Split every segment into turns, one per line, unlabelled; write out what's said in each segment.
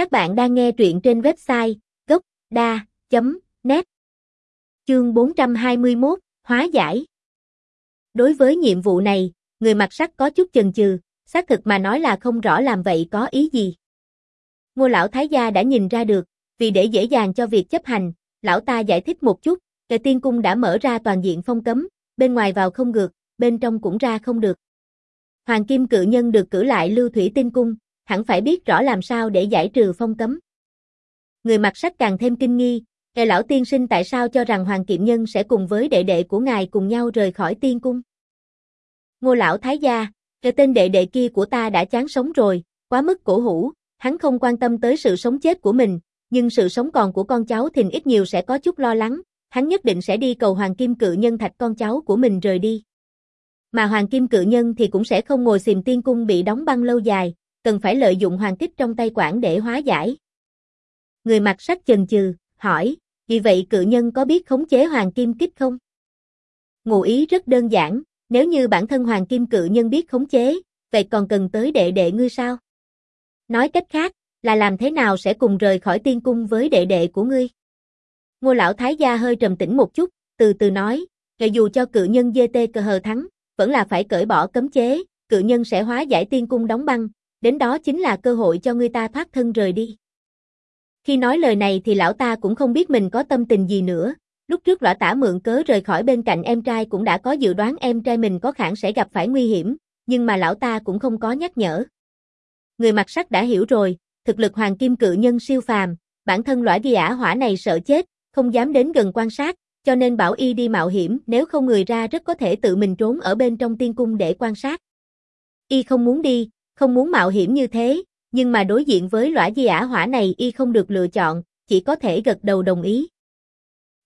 Các bạn đang nghe truyện trên website gốc.da.net Chương 421, Hóa giải Đối với nhiệm vụ này, người mặc sắc có chút chần chừ, xác thực mà nói là không rõ làm vậy có ý gì. Ngô lão thái gia đã nhìn ra được, vì để dễ dàng cho việc chấp hành, lão ta giải thích một chút, kệ tiên cung đã mở ra toàn diện phong cấm, bên ngoài vào không được, bên trong cũng ra không được. Hoàng kim cự nhân được cử lại lưu thủy tinh cung, hẳn phải biết rõ làm sao để giải trừ phong cấm. Người mặc sách càng thêm kinh nghi, Ngài lão tiên sinh tại sao cho rằng Hoàng Kiệm Nhân sẽ cùng với đệ đệ của ngài cùng nhau rời khỏi tiên cung? Ngô lão thái gia, cái tên đệ đệ kia của ta đã chán sống rồi, quá mức cổ hủ, hắn không quan tâm tới sự sống chết của mình, nhưng sự sống còn của con cháu thì ít nhiều sẽ có chút lo lắng, hắn nhất định sẽ đi cầu Hoàng Kim Cự Nhân thạch con cháu của mình rời đi. Mà Hoàng Kim Cự Nhân thì cũng sẽ không ngồi xìm tiên cung bị đóng băng lâu dài, cần phải lợi dụng hoàng kích trong tay quản để hóa giải. Người mặc sắc chần chừ, hỏi, vì vậy cự nhân có biết khống chế hoàng kim kích không? Ngụ ý rất đơn giản, nếu như bản thân hoàng kim cự nhân biết khống chế, vậy còn cần tới đệ đệ ngươi sao? Nói cách khác, là làm thế nào sẽ cùng rời khỏi tiên cung với đệ đệ của ngươi? Ngô lão thái gia hơi trầm tĩnh một chút, từ từ nói, kể dù cho cự nhân dê tê cờ hờ thắng, vẫn là phải cởi bỏ cấm chế, cự nhân sẽ hóa giải tiên cung đóng băng, đến đó chính là cơ hội cho người ta thoát thân rời đi. Khi nói lời này thì lão ta cũng không biết mình có tâm tình gì nữa, lúc trước lão tả mượn cớ rời khỏi bên cạnh em trai cũng đã có dự đoán em trai mình có khả sẽ gặp phải nguy hiểm, nhưng mà lão ta cũng không có nhắc nhở. Người mặt sắc đã hiểu rồi, thực lực hoàng kim cự nhân siêu phàm, bản thân loại ghi ả hỏa này sợ chết, không dám đến gần quan sát, cho nên bảo y đi mạo hiểm nếu không người ra rất có thể tự mình trốn ở bên trong tiên cung để quan sát. Y không muốn đi, không muốn mạo hiểm như thế, nhưng mà đối diện với lõa di ả hỏa này y không được lựa chọn, chỉ có thể gật đầu đồng ý.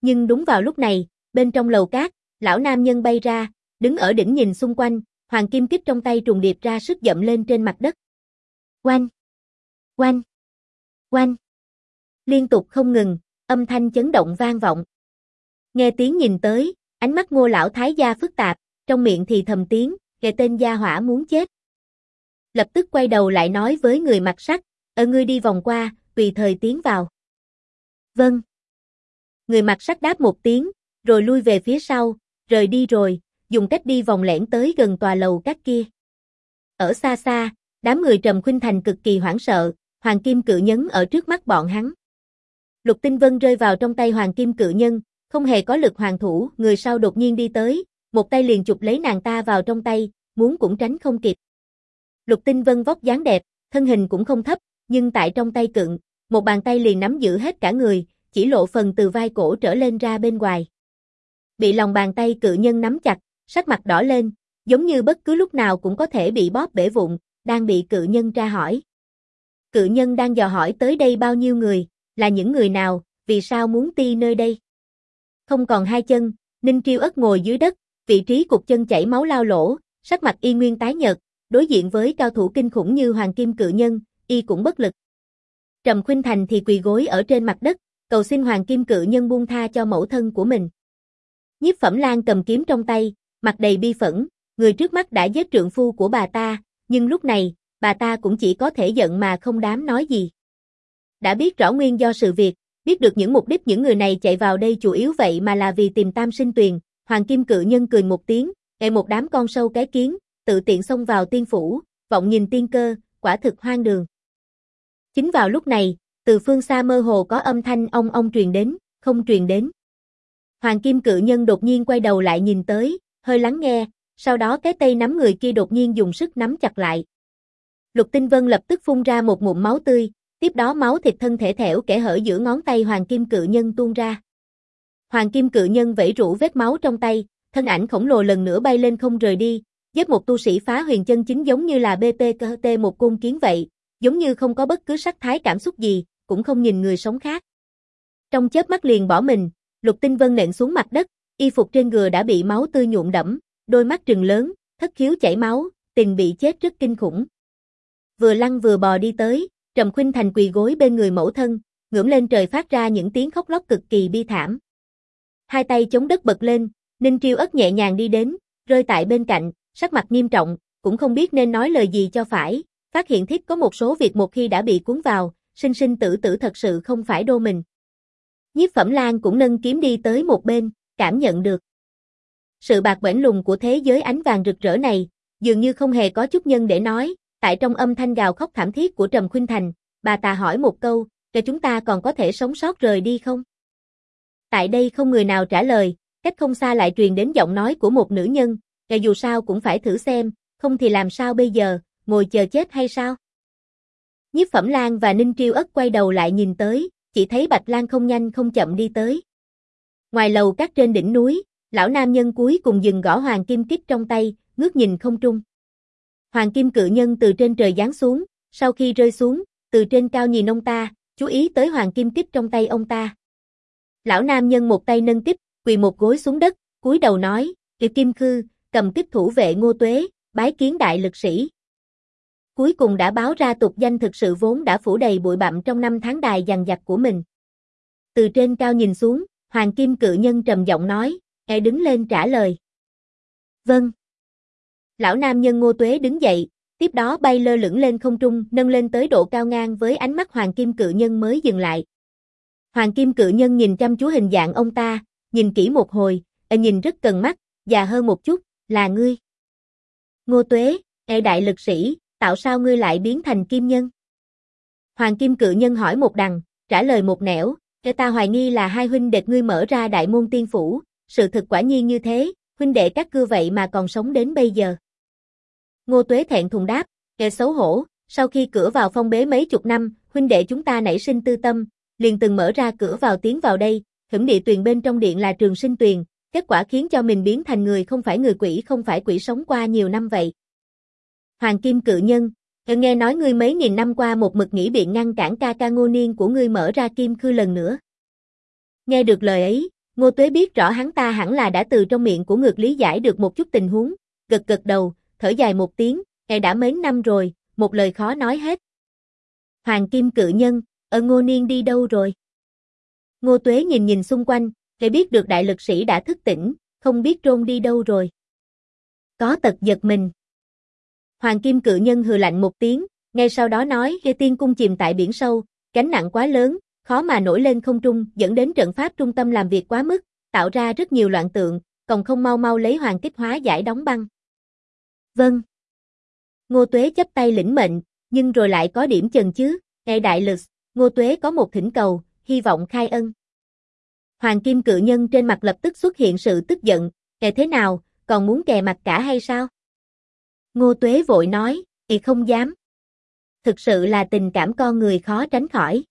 Nhưng đúng vào lúc này, bên trong lầu cát, lão nam nhân bay ra, đứng ở đỉnh nhìn xung quanh, hoàng kim kích trong tay trùng điệp ra sức dậm lên trên mặt đất. Oanh! Oanh! Oanh! Liên tục không ngừng, âm thanh chấn động vang vọng. Nghe tiếng nhìn tới, ánh mắt ngô lão thái gia phức tạp, trong miệng thì thầm tiếng, kề tên gia hỏa muốn chết lập tức quay đầu lại nói với người mặc sắt, ở ngươi đi vòng qua, tùy thời tiến vào. Vâng. Người mặc sắt đáp một tiếng, rồi lui về phía sau, rời đi rồi, dùng cách đi vòng lẻn tới gần tòa lầu các kia. Ở xa xa, đám người Trầm Khuynh Thành cực kỳ hoảng sợ, Hoàng Kim Cự Nhấn ở trước mắt bọn hắn. Lục Tinh Vân rơi vào trong tay Hoàng Kim Cự Nhân, không hề có lực hoàng thủ, người sau đột nhiên đi tới, một tay liền chụp lấy nàng ta vào trong tay, muốn cũng tránh không kịp. Lục Tinh Vân vóc dáng đẹp, thân hình cũng không thấp, nhưng tại trong tay cựng, một bàn tay liền nắm giữ hết cả người, chỉ lộ phần từ vai cổ trở lên ra bên ngoài. Bị lòng bàn tay cự nhân nắm chặt, sắc mặt đỏ lên, giống như bất cứ lúc nào cũng có thể bị bóp bể vụn, đang bị cự nhân tra hỏi. Cự nhân đang dò hỏi tới đây bao nhiêu người, là những người nào, vì sao muốn ti nơi đây. Không còn hai chân, Ninh Triêu ất ngồi dưới đất, vị trí cục chân chảy máu lao lỗ, sắc mặt y nguyên tái nhợt, đối diện với cao thủ kinh khủng như Hoàng Kim Cự Nhân, y cũng bất lực. Trầm Khuynh Thành thì quỳ gối ở trên mặt đất, cầu xin Hoàng Kim Cự Nhân buông tha cho mẫu thân của mình. Nhiếp Phẩm Lan cầm kiếm trong tay, mặt đầy bi phẫn, người trước mắt đã giết trượng phu của bà ta, nhưng lúc này, bà ta cũng chỉ có thể giận mà không dám nói gì. Đã biết rõ nguyên do sự việc, biết được những mục đích những người này chạy vào đây chủ yếu vậy mà là vì tìm tam sinh tuyền, Hoàng Kim Cự Nhân cười một tiếng, e một đám con sâu cái kiến, tự tiện xông vào tiên phủ, vọng nhìn tiên cơ, quả thực hoang đường. Chính vào lúc này, từ phương xa mơ hồ có âm thanh ông ông truyền đến, không truyền đến. Hoàng Kim Cự Nhân đột nhiên quay đầu lại nhìn tới, hơi lắng nghe, sau đó cái tay nắm người kia đột nhiên dùng sức nắm chặt lại. Lục Tinh Vân lập tức phun ra một ngụm máu tươi, tiếp đó máu thịt thân thể thẻo kẻ hở giữa ngón tay Hoàng Kim Cự Nhân tuôn ra. Hoàng Kim Cự Nhân vẫy rũ vết máu trong tay, thân ảnh khổng lồ lần nữa bay lên không rời đi, Giết một tu sĩ phá huyền chân chính giống như là BPKT một cung kiến vậy, giống như không có bất cứ sắc thái cảm xúc gì, cũng không nhìn người sống khác. Trong chớp mắt liền bỏ mình, Lục Tinh Vân nện xuống mặt đất, y phục trên người đã bị máu tươi nhuộm đẫm, đôi mắt trừng lớn, thất khiếu chảy máu, tình bị chết rất kinh khủng. Vừa lăn vừa bò đi tới, Trầm Khuynh Thành quỳ gối bên người mẫu thân, ngưỡng lên trời phát ra những tiếng khóc lóc cực kỳ bi thảm. Hai tay chống đất bật lên, Ninh Triêu ất nhẹ nhàng đi đến, rơi tại bên cạnh, sắc mặt nghiêm trọng, cũng không biết nên nói lời gì cho phải, phát hiện thiết có một số việc một khi đã bị cuốn vào, sinh sinh tử tử thật sự không phải đô mình. Nhiếp Phẩm Lan cũng nâng kiếm đi tới một bên, cảm nhận được. Sự bạc bẽn lùng của thế giới ánh vàng rực rỡ này, dường như không hề có chút nhân để nói, tại trong âm thanh gào khóc thảm thiết của Trầm Khuynh Thành, bà ta hỏi một câu, cho chúng ta còn có thể sống sót rời đi không? Tại đây không người nào trả lời, cách không xa lại truyền đến giọng nói của một nữ nhân, kẻ dù sao cũng phải thử xem, không thì làm sao bây giờ, ngồi chờ chết hay sao? Nhiếp Phẩm Lan và Ninh Triêu Ất quay đầu lại nhìn tới, chỉ thấy Bạch Lan không nhanh không chậm đi tới. Ngoài lầu các trên đỉnh núi, lão nam nhân cuối cùng dừng gõ hoàng kim kích trong tay, ngước nhìn không trung. Hoàng kim cự nhân từ trên trời giáng xuống, sau khi rơi xuống, từ trên cao nhìn ông ta, chú ý tới hoàng kim kích trong tay ông ta. Lão nam nhân một tay nâng kích, quỳ một gối xuống đất, cúi đầu nói, kiều Kim Khư, cầm kích thủ vệ ngô tuế, bái kiến đại lực sĩ. Cuối cùng đã báo ra tục danh thực sự vốn đã phủ đầy bụi bặm trong năm tháng đài dằn dặt của mình. Từ trên cao nhìn xuống, Hoàng Kim cự nhân trầm giọng nói, e đứng lên trả lời. Vâng. Lão nam nhân ngô tuế đứng dậy, tiếp đó bay lơ lửng lên không trung, nâng lên tới độ cao ngang với ánh mắt Hoàng Kim cự nhân mới dừng lại. Hoàng Kim cự nhân nhìn chăm chú hình dạng ông ta, nhìn kỹ một hồi, e nhìn rất cần mắt, già hơn một chút, là ngươi. Ngô tuế, e đại lực sĩ, tạo sao ngươi lại biến thành kim nhân? Hoàng Kim cự nhân hỏi một đằng, trả lời một nẻo, Kẻ ta hoài nghi là hai huynh đệ ngươi mở ra đại môn tiên phủ, sự thực quả nhiên như thế, huynh đệ các cưa vậy mà còn sống đến bây giờ. Ngô Tuế thẹn thùng đáp, kẻ xấu hổ, sau khi cửa vào phong bế mấy chục năm, huynh đệ chúng ta nảy sinh tư tâm, liền từng mở ra cửa vào tiến vào đây, hửng địa tuyền bên trong điện là trường sinh tuyền, kết quả khiến cho mình biến thành người không phải người quỷ không phải quỷ sống qua nhiều năm vậy. Hoàng Kim cự nhân, Tôi nghe nói ngươi mấy nghìn năm qua một mực nghĩ biện ngăn cản ca ca ngô niên của ngươi mở ra kim khư lần nữa. Nghe được lời ấy, ngô tuế biết rõ hắn ta hẳn là đã từ trong miệng của ngược lý giải được một chút tình huống, gật gật đầu, thở dài một tiếng, ngài đã mấy năm rồi, một lời khó nói hết. Hoàng kim cự nhân, ở ngô niên đi đâu rồi? Ngô tuế nhìn nhìn xung quanh, để biết được đại lực sĩ đã thức tỉnh, không biết trôn đi đâu rồi. Có tật giật mình, Hoàng Kim Cự Nhân hừ lạnh một tiếng, ngay sau đó nói, Ghê Tiên Cung chìm tại biển sâu, gánh nặng quá lớn, khó mà nổi lên không trung, dẫn đến trận pháp trung tâm làm việc quá mức, tạo ra rất nhiều loạn tượng, còn không mau mau lấy hoàng kích hóa giải đóng băng. Vâng. Ngô Tuế chấp tay lĩnh mệnh, nhưng rồi lại có điểm chần chứ, ngay đại lực, Ngô Tuế có một thỉnh cầu, hy vọng khai ân. Hoàng Kim Cự Nhân trên mặt lập tức xuất hiện sự tức giận, kẻ thế nào, còn muốn kè mặt cả hay sao? Ngô Tuế vội nói, thì không dám. Thực sự là tình cảm con người khó tránh khỏi.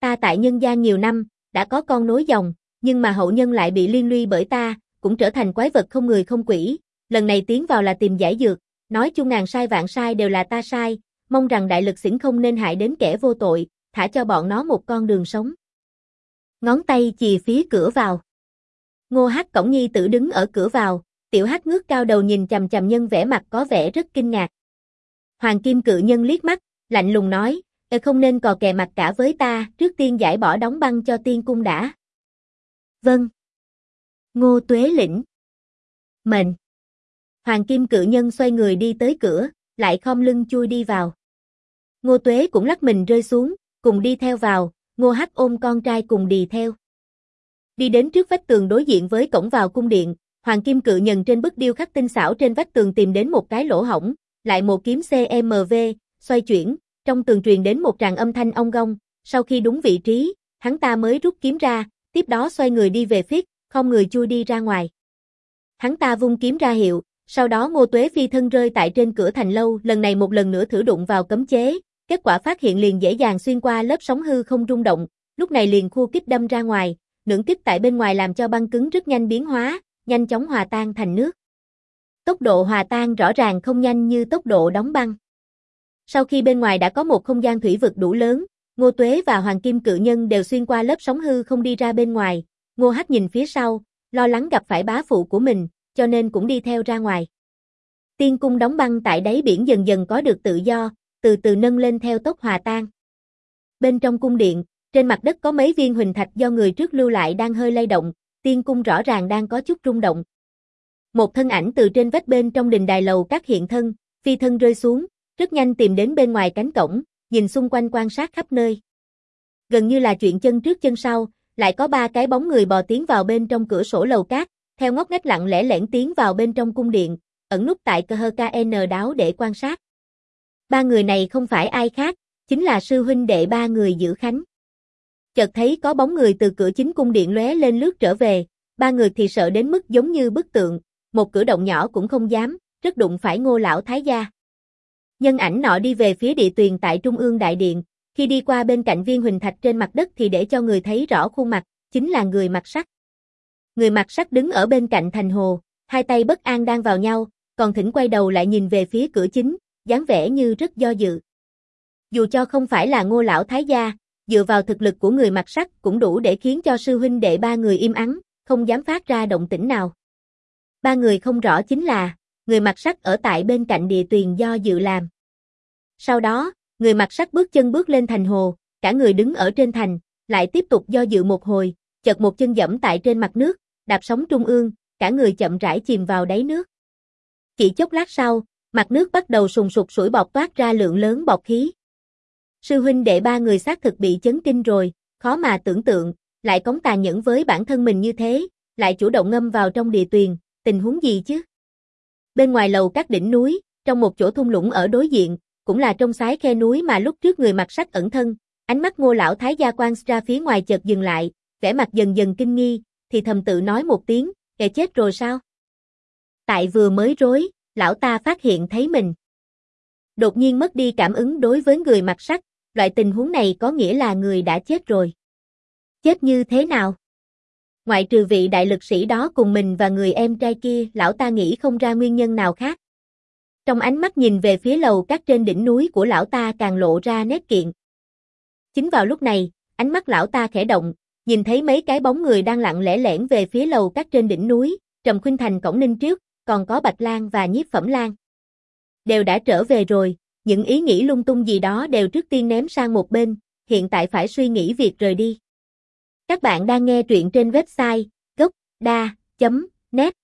Ta tại nhân gian nhiều năm, đã có con nối dòng, nhưng mà hậu nhân lại bị liên lụy bởi ta, cũng trở thành quái vật không người không quỷ. Lần này tiến vào là tìm giải dược, nói chung ngàn sai vạn sai đều là ta sai, mong rằng đại lực xỉn không nên hại đến kẻ vô tội, thả cho bọn nó một con đường sống. Ngón tay chì phía cửa vào. Ngô Hắc Cổng Nhi tử đứng ở cửa vào, Tiểu Hắc ngước cao đầu nhìn chằm chằm nhân vẻ mặt có vẻ rất kinh ngạc. Hoàng Kim cự nhân liếc mắt, lạnh lùng nói, "Ê không nên cò kè mặt cả với ta, trước tiên giải bỏ đóng băng cho tiên cung đã." "Vâng." Ngô Tuế lĩnh. Mệnh. Hoàng Kim cự nhân xoay người đi tới cửa, lại khom lưng chui đi vào. Ngô Tuế cũng lắc mình rơi xuống, cùng đi theo vào, Ngô Hắc ôm con trai cùng đi theo. Đi đến trước vách tường đối diện với cổng vào cung điện, Hoàng Kim Cự Nhân trên bức điêu khắc tinh xảo trên vách tường tìm đến một cái lỗ hổng, lại một kiếm CMV, xoay chuyển, trong tường truyền đến một tràng âm thanh ong gong, sau khi đúng vị trí, hắn ta mới rút kiếm ra, tiếp đó xoay người đi về phía, không người chui đi ra ngoài. Hắn ta vung kiếm ra hiệu, sau đó Ngô Tuế phi thân rơi tại trên cửa thành lâu, lần này một lần nữa thử đụng vào cấm chế, kết quả phát hiện liền dễ dàng xuyên qua lớp sóng hư không rung động, lúc này liền khu kích đâm ra ngoài, nưỡng kích tại bên ngoài làm cho băng cứng rất nhanh biến hóa, nhanh chóng hòa tan thành nước. Tốc độ hòa tan rõ ràng không nhanh như tốc độ đóng băng. Sau khi bên ngoài đã có một không gian thủy vực đủ lớn, Ngô Tuế và Hoàng Kim Cự Nhân đều xuyên qua lớp sóng hư không đi ra bên ngoài, Ngô Hắc nhìn phía sau, lo lắng gặp phải bá phụ của mình, cho nên cũng đi theo ra ngoài. Tiên cung đóng băng tại đáy biển dần dần có được tự do, từ từ nâng lên theo tốc hòa tan. Bên trong cung điện, trên mặt đất có mấy viên huỳnh thạch do người trước lưu lại đang hơi lay động, tiên cung rõ ràng đang có chút rung động. Một thân ảnh từ trên vách bên trong đình đài lầu các hiện thân, phi thân rơi xuống, rất nhanh tìm đến bên ngoài cánh cổng, nhìn xung quanh quan sát khắp nơi. Gần như là chuyện chân trước chân sau, lại có ba cái bóng người bò tiến vào bên trong cửa sổ lầu cát, theo ngóc ngách lặng lẽ lẻn tiến vào bên trong cung điện, ẩn núp tại cơ hơ KN đáo để quan sát. Ba người này không phải ai khác, chính là sư huynh đệ ba người giữ khánh. Chợt thấy có bóng người từ cửa chính cung điện lóe lên lướt trở về, ba người thì sợ đến mức giống như bức tượng, một cử động nhỏ cũng không dám, rất đụng phải ngô lão thái gia. Nhân ảnh nọ đi về phía địa tuyền tại trung ương đại điện, khi đi qua bên cạnh viên huỳnh thạch trên mặt đất thì để cho người thấy rõ khuôn mặt, chính là người mặc sắc. Người mặc sắc đứng ở bên cạnh thành hồ, hai tay bất an đang vào nhau, còn thỉnh quay đầu lại nhìn về phía cửa chính, dáng vẻ như rất do dự. Dù cho không phải là ngô lão thái gia, dựa vào thực lực của người mặc sắc cũng đủ để khiến cho sư huynh đệ ba người im ắng, không dám phát ra động tĩnh nào. Ba người không rõ chính là, người mặc sắc ở tại bên cạnh địa tuyền do dự làm. Sau đó, người mặc sắc bước chân bước lên thành hồ, cả người đứng ở trên thành, lại tiếp tục do dự một hồi, chợt một chân dẫm tại trên mặt nước, đạp sóng trung ương, cả người chậm rãi chìm vào đáy nước. Chỉ chốc lát sau, mặt nước bắt đầu sùng sục sủi bọt toát ra lượng lớn bọt khí. Sư huynh đệ ba người xác thực bị chấn kinh rồi, khó mà tưởng tượng, lại cống tàn nhẫn với bản thân mình như thế, lại chủ động ngâm vào trong địa tuyền, tình huống gì chứ? Bên ngoài lầu các đỉnh núi, trong một chỗ thung lũng ở đối diện, cũng là trong sái khe núi mà lúc trước người mặc sách ẩn thân, ánh mắt ngô lão thái gia quan ra phía ngoài chợt dừng lại, vẻ mặt dần dần kinh nghi, thì thầm tự nói một tiếng, kẻ chết rồi sao? Tại vừa mới rối, lão ta phát hiện thấy mình. Đột nhiên mất đi cảm ứng đối với người mặc sắc, loại tình huống này có nghĩa là người đã chết rồi. Chết như thế nào? Ngoại trừ vị đại lực sĩ đó cùng mình và người em trai kia, lão ta nghĩ không ra nguyên nhân nào khác. Trong ánh mắt nhìn về phía lầu các trên đỉnh núi của lão ta càng lộ ra nét kiện. Chính vào lúc này, ánh mắt lão ta khẽ động, nhìn thấy mấy cái bóng người đang lặng lẽ lẻn về phía lầu các trên đỉnh núi, Trầm Khuynh Thành cổng ninh trước, còn có Bạch Lan và Nhiếp Phẩm Lan. Đều đã trở về rồi, những ý nghĩ lung tung gì đó đều trước tiên ném sang một bên, hiện tại phải suy nghĩ việc rời đi. Các bạn đang nghe truyện trên website gocda.net